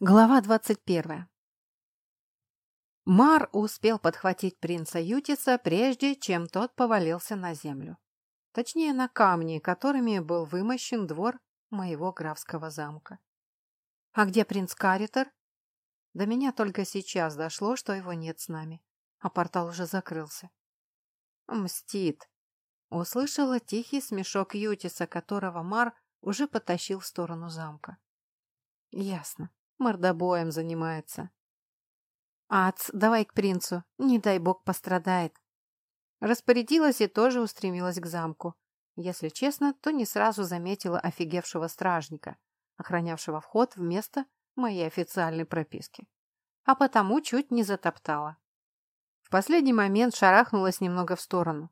Глава двадцать первая. Мар успел подхватить принца Ютиса, прежде чем тот повалился на землю. Точнее, на камни, которыми был вымощен двор моего графского замка. А где принц Каритер? До меня только сейчас дошло, что его нет с нами, а портал уже закрылся. Мстит. Услышала тихий смешок Ютиса, которого Мар уже потащил в сторону замка. Ясно. Мордобоем занимается. Ац, давай к принцу, не дай бог пострадает. Распорядилась и тоже устремилась к замку. Если честно, то не сразу заметила офигевшего стражника, охранявшего вход вместо моей официальной прописки. А потому чуть не затоптала. В последний момент шарахнулась немного в сторону.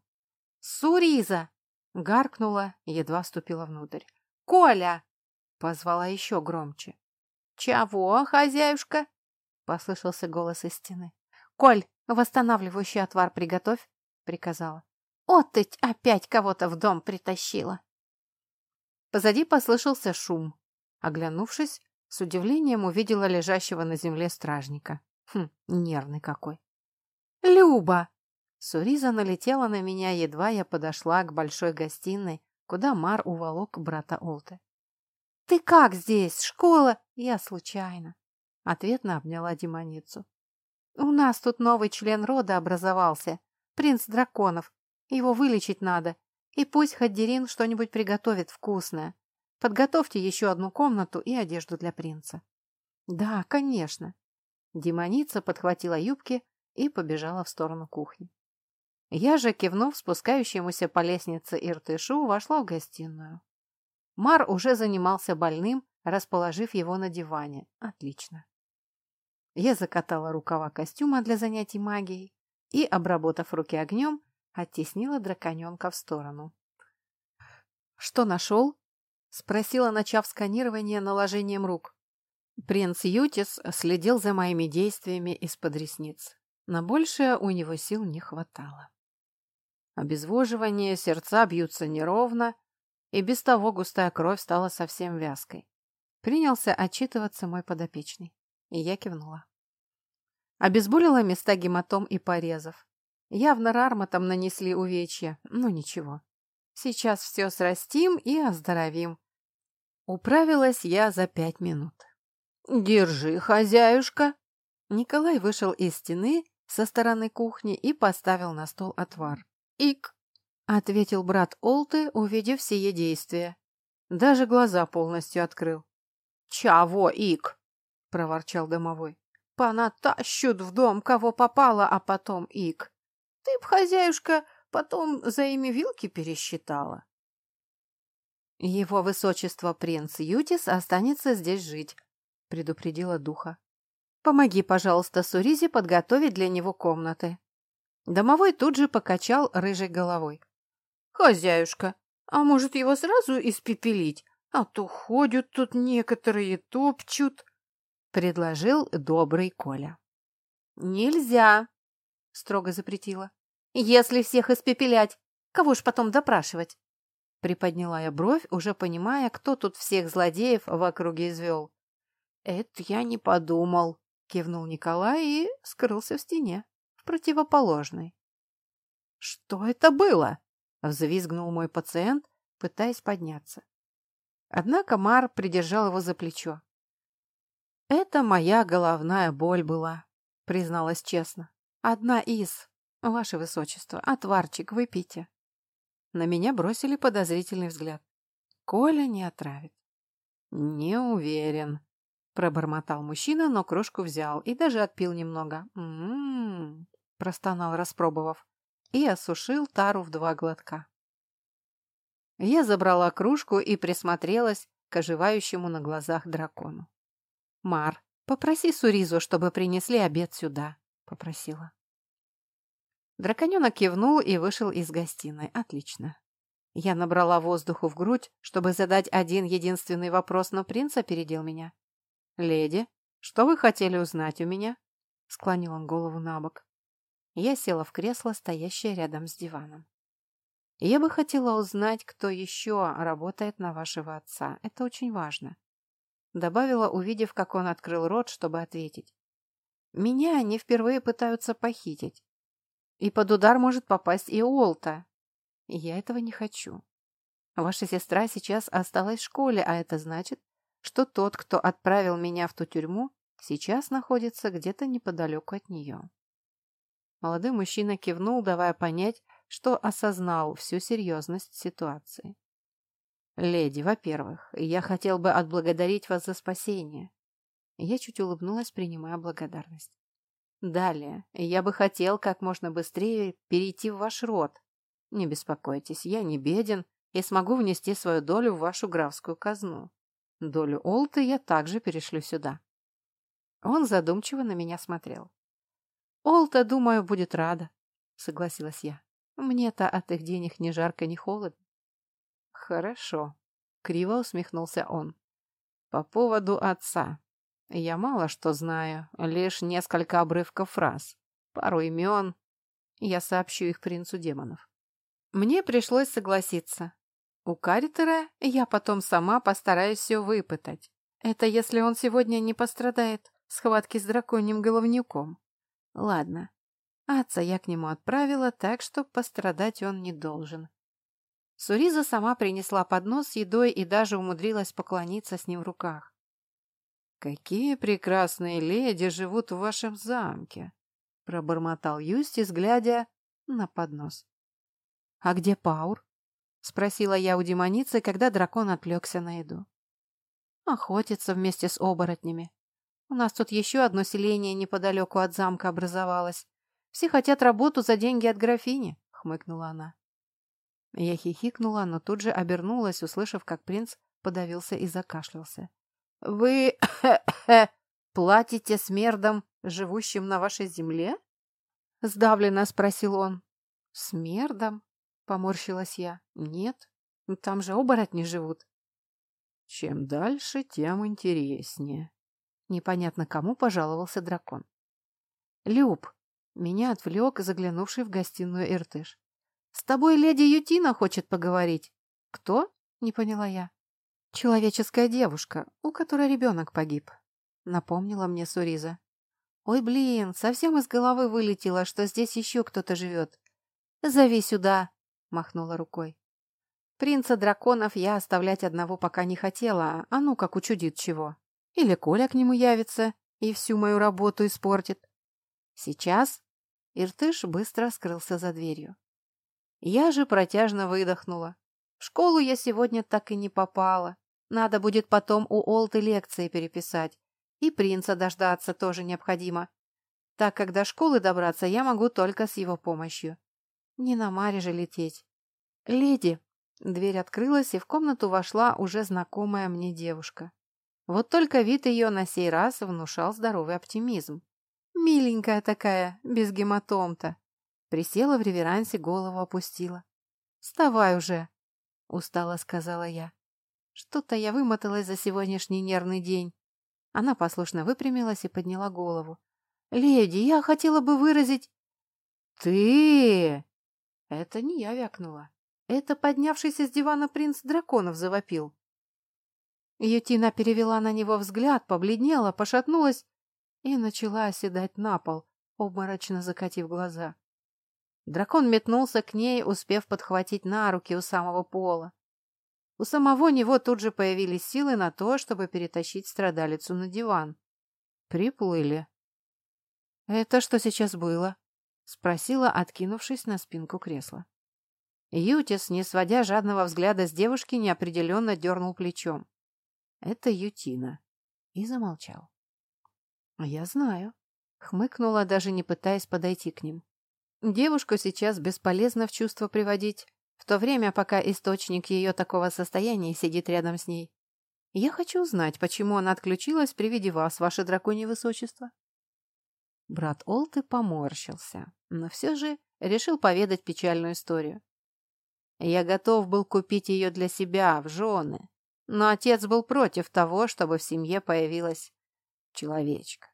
«Суриза!» — гаркнула, едва вступила внутрь. «Коля!» — позвала еще громче. «Чего, хозяюшка?» — послышался голос из стены. «Коль, восстанавливающий отвар приготовь», — приказала. «Отыть опять кого-то в дом притащила». Позади послышался шум. Оглянувшись, с удивлением увидела лежащего на земле стражника. Хм, нервный какой. «Люба!» Суриза налетела на меня, едва я подошла к большой гостиной, куда Мар уволок брата Олты. «Ты как здесь? Школа?» «Я случайно», — ответно обняла демоницу. «У нас тут новый член рода образовался, принц драконов. Его вылечить надо, и пусть Хаддерин что-нибудь приготовит вкусное. Подготовьте еще одну комнату и одежду для принца». «Да, конечно». Демоница подхватила юбки и побежала в сторону кухни. Я же, кивнув спускающемуся по лестнице Иртышу, вошла в гостиную. Мар уже занимался больным, расположив его на диване. Отлично. Я закатала рукава костюма для занятий магией и, обработав руки огнем, оттеснила драконенка в сторону. «Что нашел?» — спросила, начав сканирование наложением рук. Принц Ютис следил за моими действиями из-под ресниц. На большее у него сил не хватало. Обезвоживание, сердца бьются неровно, и без того густая кровь стала совсем вязкой. Принялся отчитываться мой подопечный, и я кивнула. Обезболила места гематом и порезов. Явно рарматом нанесли увечья, но ничего. Сейчас все срастим и оздоровим. Управилась я за пять минут. «Держи, хозяюшка!» Николай вышел из стены со стороны кухни и поставил на стол отвар. «Ик!» — ответил брат Олты, увидев сие действие. Даже глаза полностью открыл. «Чего, ик?» — проворчал домовой. «Понатащут в дом, кого попало, а потом ик. Ты б, хозяюшка, потом за ими вилки пересчитала». «Его высочество принц Ютис останется здесь жить», — предупредила духа. «Помоги, пожалуйста, Суризе подготовить для него комнаты». Домовой тут же покачал рыжей головой. «Хозяюшка, а может его сразу испепелить? А то ходят тут некоторые, топчут», — предложил добрый Коля. «Нельзя», — строго запретила. «Если всех испепелять, кого ж потом допрашивать?» Приподняла я бровь, уже понимая, кто тут всех злодеев в округе извел. «Это я не подумал», — кивнул Николай и скрылся в стене, в противоположной. «Что это было?» Взвизгнул мой пациент, пытаясь подняться. Однако Мар придержал его за плечо. «Это моя головная боль была», — призналась честно. «Одна из. Ваше Высочество, отварчик выпейте». На меня бросили подозрительный взгляд. Коля не отравит. «Не уверен», — пробормотал мужчина, но кружку взял и даже отпил немного. «М-м-м», простонал, распробовав и осушил тару в два глотка. Я забрала кружку и присмотрелась к оживающему на глазах дракону. «Мар, попроси Суризу, чтобы принесли обед сюда», — попросила. Драконенок кивнул и вышел из гостиной. Отлично. Я набрала воздуху в грудь, чтобы задать один единственный вопрос, но принц опередил меня. «Леди, что вы хотели узнать у меня?» Склонил он голову на бок. Я села в кресло, стоящее рядом с диваном. Я бы хотела узнать, кто еще работает на вашего отца. Это очень важно. добавила, увидев, как он открыл рот, чтобы ответить. «Меня они впервые пытаются похитить. И под удар может попасть и Олта. Я этого не хочу. Ваша сестра сейчас осталась в школе, а это значит, что тот, кто отправил меня в ту тюрьму, сейчас находится где-то неподалеку от нее». Молодой мужчина кивнул, давая понять, что осознал всю серьезность ситуации. «Леди, во-первых, я хотел бы отблагодарить вас за спасение». Я чуть улыбнулась, принимая благодарность. «Далее, я бы хотел как можно быстрее перейти в ваш род. Не беспокойтесь, я не беден и смогу внести свою долю в вашу графскую казну. Долю Олты я также перешлю сюда». Он задумчиво на меня смотрел. «Олта, думаю, будет рада», — согласилась я. «Мне-то от их денег ни жарко, ни холодно. «Хорошо», — криво усмехнулся он. «По поводу отца. Я мало что знаю, лишь несколько обрывков фраз, пару имен. Я сообщу их принцу демонов». Мне пришлось согласиться. У Каритера я потом сама постараюсь все выпытать. Это если он сегодня не пострадает в схватке с драконьим головнюком. Ладно. Отца я к нему отправила, так что пострадать он не должен. Суриза сама принесла поднос с едой и даже умудрилась поклониться с ним в руках. «Какие прекрасные леди живут в вашем замке!» — пробормотал Юстис, глядя на поднос. «А где Паур?» — спросила я у демоницы, когда дракон отвлекся на еду. «Охотится вместе с оборотнями. У нас тут еще одно селение неподалеку от замка образовалось. Все хотят работу за деньги от графини», — хмыкнула она. Я хихикнула, но тут же обернулась, услышав, как принц подавился и закашлялся. «Вы платите смердам, живущим на вашей земле?» Сдавленно спросил он. «Смердам?» — поморщилась я. «Нет, там же оборотни живут». «Чем дальше, тем интереснее». Непонятно кому пожаловался дракон. «Люб!» — меня отвлек заглянувший в гостиную Иртыш. «С тобой леди Ютина хочет поговорить». «Кто?» — не поняла я. «Человеческая девушка, у которой ребенок погиб», — напомнила мне Суриза. «Ой, блин, совсем из головы вылетело, что здесь еще кто-то живет. Зови сюда», — махнула рукой. Принца драконов я оставлять одного пока не хотела, а ну как учудит чего. Или Коля к нему явится и всю мою работу испортит. Сейчас Иртыш быстро скрылся за дверью. Я же протяжно выдохнула. В школу я сегодня так и не попала. Надо будет потом у Олты лекции переписать. И принца дождаться тоже необходимо. Так как до школы добраться я могу только с его помощью. Не на Маре же лететь. «Леди!» Дверь открылась, и в комнату вошла уже знакомая мне девушка. Вот только вид ее на сей раз внушал здоровый оптимизм. Миленькая такая, без гематом-то. Присела в реверансе, голову опустила. «Вставай уже!» — устало сказала я. «Что-то я вымоталась за сегодняшний нервный день». Она послушно выпрямилась и подняла голову. «Леди, я хотела бы выразить...» «Ты!» Это не я вякнула. Это поднявшийся с дивана принц драконов завопил. Ютина перевела на него взгляд, побледнела, пошатнулась и начала оседать на пол, обморочно закатив глаза. Дракон метнулся к ней, успев подхватить на руки у самого пола. У самого него тут же появились силы на то, чтобы перетащить страдалицу на диван. Приплыли. «Это что сейчас было?» — спросила, откинувшись на спинку кресла. Ютис, не сводя жадного взгляда с девушки, неопределенно дернул плечом. «Это Ютина». И замолчал. «Я знаю», — хмыкнула, даже не пытаясь подойти к ним. Девушку сейчас бесполезно в чувство приводить, в то время, пока источник ее такого состояния сидит рядом с ней. Я хочу узнать, почему она отключилась при виде вас, ваше драконье высочество. Брат Олты поморщился, но все же решил поведать печальную историю. Я готов был купить ее для себя, в жены, но отец был против того, чтобы в семье появилась человечка.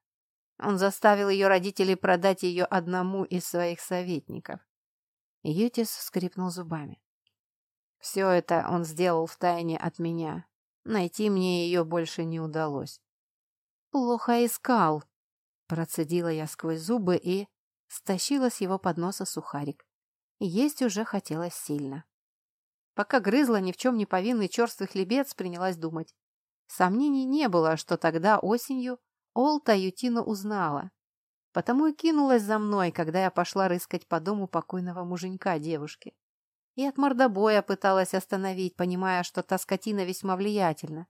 Он заставил ее родителей продать ее одному из своих советников. Ютис скрипнул зубами. Все это он сделал втайне от меня. Найти мне ее больше не удалось. «Плохо искал», — процедила я сквозь зубы и стащила с его подноса сухарик. Есть уже хотелось сильно. Пока грызла ни в чем не повинный черствый хлебец, принялась думать. Сомнений не было, что тогда осенью Олта Ютину узнала. Потому и кинулась за мной, когда я пошла рыскать по дому покойного муженька девушки. И от мордобоя пыталась остановить, понимая, что та скотина весьма влиятельна.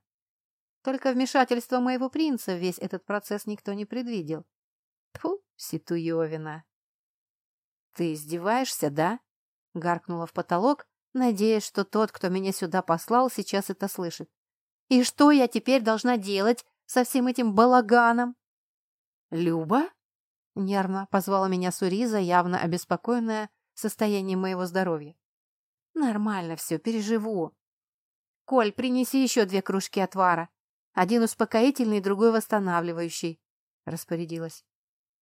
Только вмешательство моего принца весь этот процесс никто не предвидел. Тьфу, Ситуевина. «Ты издеваешься, да?» — гаркнула в потолок, надеясь, что тот, кто меня сюда послал, сейчас это слышит. «И что я теперь должна делать со всем этим балаганом?» «Люба?» — нервно позвала меня Суриза, явно обеспокоенная состоянием моего здоровья. «Нормально все, переживу. Коль, принеси еще две кружки отвара. Один успокоительный, другой восстанавливающий», — распорядилась.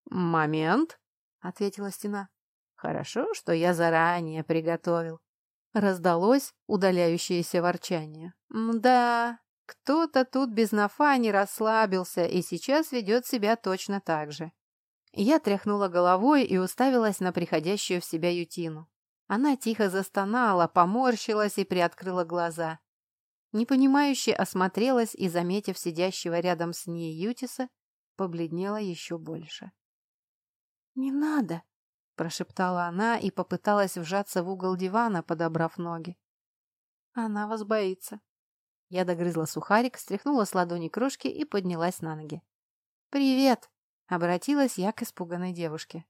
«Момент», — ответила стена. «Хорошо, что я заранее приготовил». Раздалось удаляющееся ворчание. «Да, кто-то тут без нафа не расслабился и сейчас ведет себя точно так же». Я тряхнула головой и уставилась на приходящую в себя Ютину. Она тихо застонала, поморщилась и приоткрыла глаза. Непонимающе осмотрелась и, заметив сидящего рядом с ней Ютиса, побледнела еще больше. «Не надо!» – прошептала она и попыталась вжаться в угол дивана, подобрав ноги. «Она вас боится». Я догрызла сухарик, стряхнула с ладони крошки и поднялась на ноги. «Привет!» — обратилась я к испуганной девушке.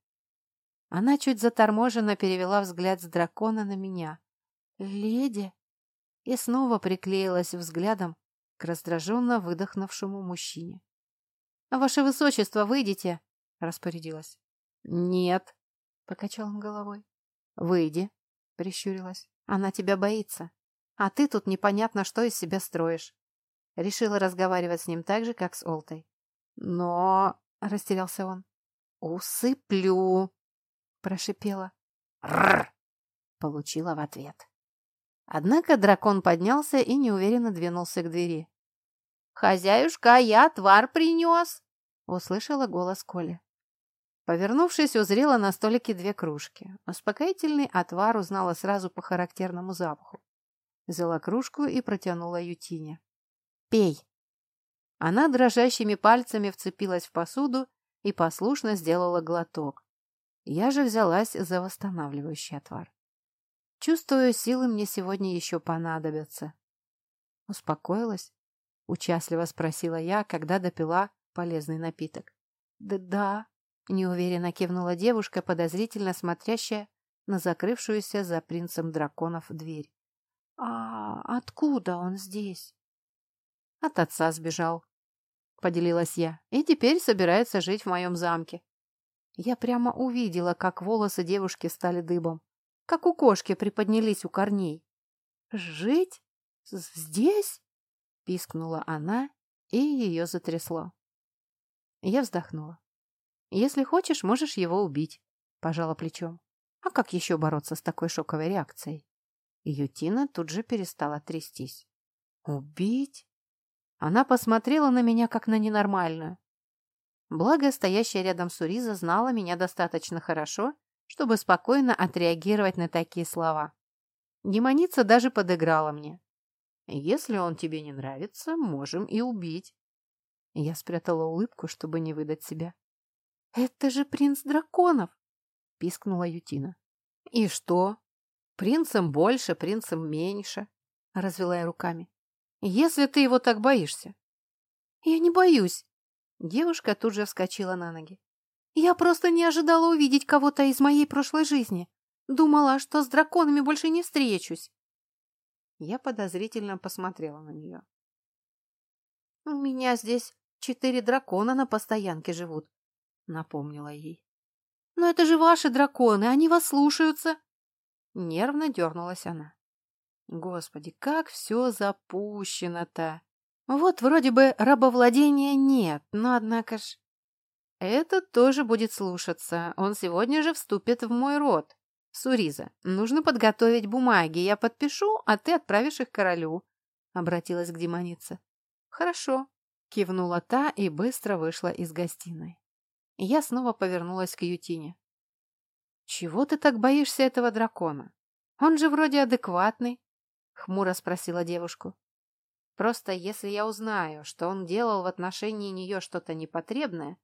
Она чуть заторможенно перевела взгляд с дракона на меня. «Леди?» И снова приклеилась взглядом к раздраженно выдохнувшему мужчине. «Ваше высочество, выйдите!» — распорядилась. «Нет», — покачал он головой. «Выйди», — прищурилась. «Она тебя боится. А ты тут непонятно, что из себя строишь». Решила разговаривать с ним так же, как с Олтой. «Но...» — растерялся он. «Усыплю!» — прошипела. «Рррр!» — получила в ответ. Однако дракон поднялся и неуверенно двинулся к двери. «Хозяюшка, я отвар принес!» — услышала голос Коли. Повернувшись, узрела на столике две кружки. Успокоительный отвар узнала сразу по характерному запаху. Взяла кружку и протянула Ютине. «Пей!» Она дрожащими пальцами вцепилась в посуду и послушно сделала глоток. Я же взялась за восстанавливающий отвар. Чувствую, силы мне сегодня еще понадобятся. Успокоилась? Участливо спросила я, когда допила полезный напиток. Да, да, неуверенно кивнула девушка, подозрительно смотрящая на закрывшуюся за принцем драконов дверь. А откуда он здесь? От отца сбежал, поделилась я, и теперь собирается жить в моем замке. Я прямо увидела, как волосы девушки стали дыбом, как у кошки приподнялись у корней. «Жить? Здесь?» — пискнула она, и ее затрясло. Я вздохнула. «Если хочешь, можешь его убить», — пожала плечом. «А как еще бороться с такой шоковой реакцией?» Ютина тут же перестала трястись. «Убить?» Она посмотрела на меня, как на ненормальную. Благо, стоящая рядом Суриза знала меня достаточно хорошо, чтобы спокойно отреагировать на такие слова. Демоница даже подыграла мне. «Если он тебе не нравится, можем и убить». Я спрятала улыбку, чтобы не выдать себя. «Это же принц драконов!» — пискнула Ютина. «И что? Принцем больше, принцем меньше», — развела я руками. «Если ты его так боишься». «Я не боюсь», Девушка тут же вскочила на ноги. «Я просто не ожидала увидеть кого-то из моей прошлой жизни. Думала, что с драконами больше не встречусь». Я подозрительно посмотрела на нее. «У меня здесь четыре дракона на постоянке живут», — напомнила ей. «Но это же ваши драконы, они вас слушаются!» Нервно дернулась она. «Господи, как все запущено-то!» Вот вроде бы рабовладения нет, но однако ж... Этот тоже будет слушаться. Он сегодня же вступит в мой род. Суриза, нужно подготовить бумаги. Я подпишу, а ты отправишь их королю. обратилась к демонице. Хорошо, кивнула та и быстро вышла из гостиной. Я снова повернулась к Ютине. Чего ты так боишься этого дракона? Он же вроде адекватный, хмуро спросила девушку. Просто если я узнаю, что он делал в отношении нее что-то непотребное,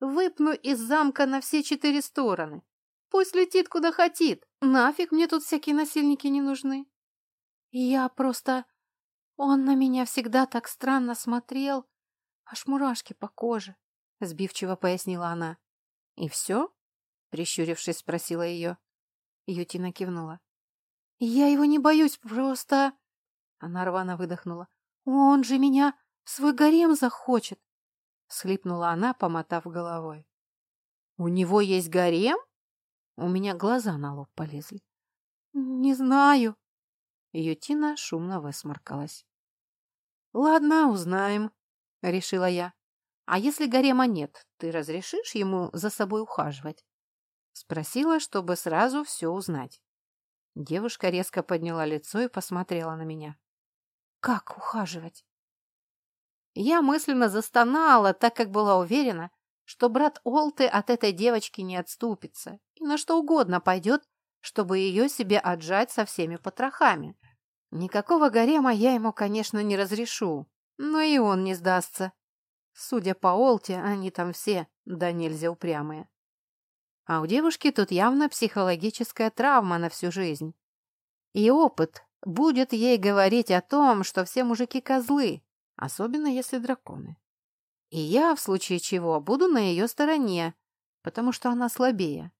выпну из замка на все четыре стороны. Пусть летит куда хотит. Нафиг мне тут всякие насильники не нужны. Я просто... Он на меня всегда так странно смотрел. Аж мурашки по коже, — сбивчиво пояснила она. И все? Прищурившись, спросила ее. Ютина кивнула. Я его не боюсь, просто... Она рвано выдохнула. Он же меня в свой гарем захочет. Схлипнула она, помотав головой. У него есть гарем? У меня глаза на лоб полезли. Не знаю. Ютина шумно высморкалась. Ладно, узнаем, решила я. А если гарема нет, ты разрешишь ему за собой ухаживать? Спросила, чтобы сразу все узнать. Девушка резко подняла лицо и посмотрела на меня. «Как ухаживать?» Я мысленно застонала, так как была уверена, что брат Олты от этой девочки не отступится и на что угодно пойдет, чтобы ее себе отжать со всеми потрохами. Никакого гарема я ему, конечно, не разрешу, но и он не сдастся. Судя по Олте, они там все, да нельзя упрямые. А у девушки тут явно психологическая травма на всю жизнь. И опыт будет ей говорить о том, что все мужики козлы, особенно если драконы. И я, в случае чего, буду на ее стороне, потому что она слабее.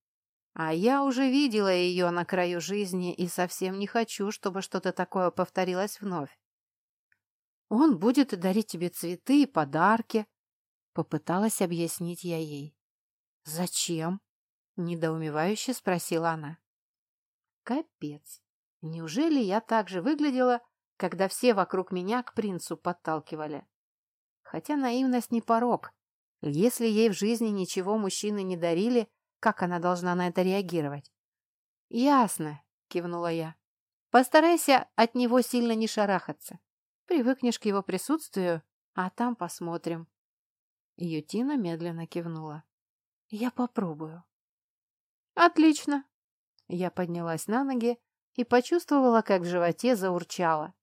А я уже видела ее на краю жизни и совсем не хочу, чтобы что-то такое повторилось вновь. Он будет дарить тебе цветы и подарки, попыталась объяснить я ей. Зачем? Недоумевающе спросила она. Капец. Неужели я так же выглядела, когда все вокруг меня к принцу подталкивали? Хотя наивность не порог. Если ей в жизни ничего мужчины не дарили, как она должна на это реагировать? Ясно, кивнула я. Постарайся от него сильно не шарахаться. Привыкнешь к его присутствию, а там посмотрим. Ютина медленно кивнула. Я попробую. «Отлично!» Я поднялась на ноги и почувствовала, как в животе заурчало.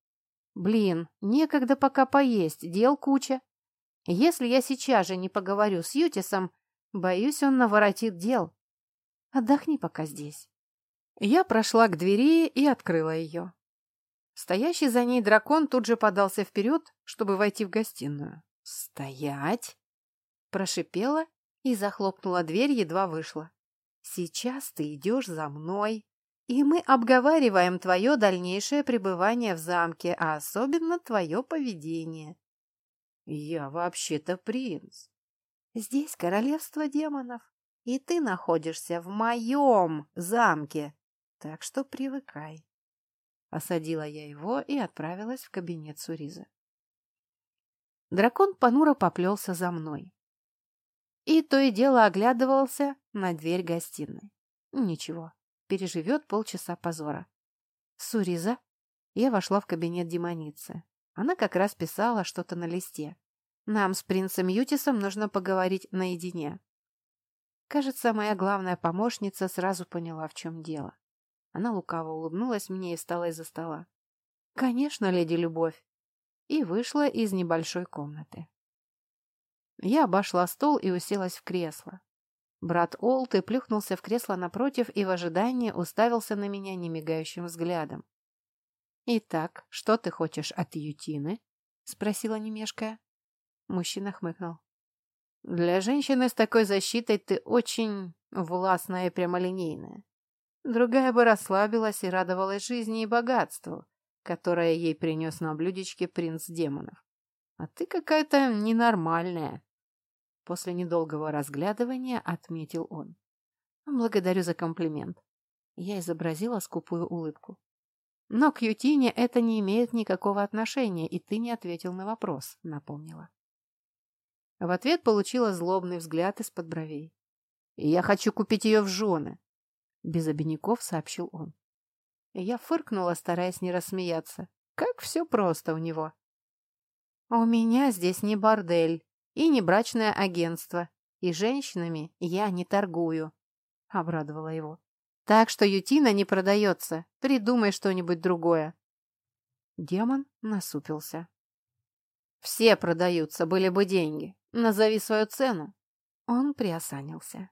«Блин, некогда пока поесть, дел куча. Если я сейчас же не поговорю с Ютисом, боюсь, он наворотит дел. Отдохни пока здесь». Я прошла к двери и открыла ее. Стоящий за ней дракон тут же подался вперед, чтобы войти в гостиную. «Стоять!» Прошипела и захлопнула дверь, едва вышла. Сейчас ты идешь за мной, и мы обговариваем твое дальнейшее пребывание в замке, а особенно твое поведение. Я вообще-то принц. Здесь королевство демонов, и ты находишься в моем замке, так что привыкай. Осадила я его и отправилась в кабинет Суриза. Дракон понуро поплелся за мной и то и дело оглядывался на дверь гостиной. Ничего, переживет полчаса позора. Суриза. Я вошла в кабинет демоницы. Она как раз писала что-то на листе. Нам с принцем Ютисом нужно поговорить наедине. Кажется, моя главная помощница сразу поняла, в чем дело. Она лукаво улыбнулась мне и встала из-за стола. «Конечно, леди Любовь!» и вышла из небольшой комнаты. Я обошла стол и уселась в кресло. Брат Олты плюхнулся в кресло напротив и в ожидании уставился на меня немигающим взглядом. «Итак, что ты хочешь от Ютины?» — спросила немешкая. Мужчина хмыкнул. «Для женщины с такой защитой ты очень властная и прямолинейная. Другая бы расслабилась и радовалась жизни и богатству, которое ей принес на блюдечке принц демонов. А ты какая-то ненормальная. После недолгого разглядывания отметил он. «Благодарю за комплимент». Я изобразила скупую улыбку. «Но к Ютине это не имеет никакого отношения, и ты не ответил на вопрос», — напомнила. В ответ получила злобный взгляд из-под бровей. «Я хочу купить ее в жены», — без обиняков сообщил он. Я фыркнула, стараясь не рассмеяться. Как все просто у него. У меня здесь не бордель и не брачное агентство, и женщинами я не торгую, — обрадовала его. Так что ютина не продается, придумай что-нибудь другое. Демон насупился. Все продаются, были бы деньги. Назови свою цену. Он приосанился.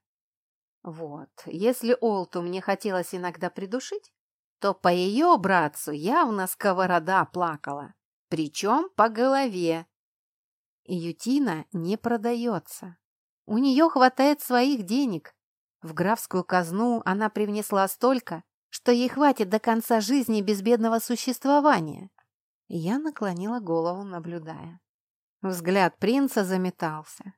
Вот, если Олту мне хотелось иногда придушить, то по ее братцу явно сковорода плакала, причем по голове. Ютина не продается. У нее хватает своих денег. В графскую казну она привнесла столько, что ей хватит до конца жизни безбедного существования. Я наклонила голову, наблюдая. Взгляд принца заметался.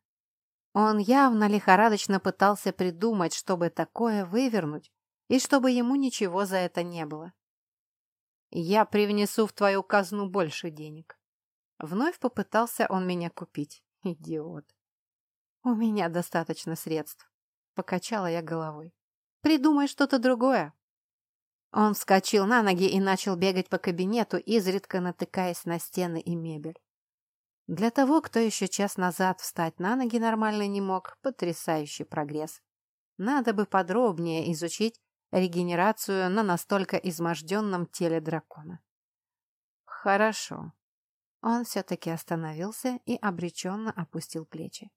Он явно лихорадочно пытался придумать, чтобы такое вывернуть, и чтобы ему ничего за это не было. «Я привнесу в твою казну больше денег». Вновь попытался он меня купить. Идиот. «У меня достаточно средств», — покачала я головой. «Придумай что-то другое». Он вскочил на ноги и начал бегать по кабинету, изредка натыкаясь на стены и мебель. Для того, кто еще час назад встать на ноги нормально не мог, потрясающий прогресс. Надо бы подробнее изучить регенерацию на настолько изможденном теле дракона. Хорошо. Он все-таки остановился и обреченно опустил плечи.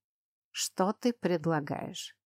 Что ты предлагаешь?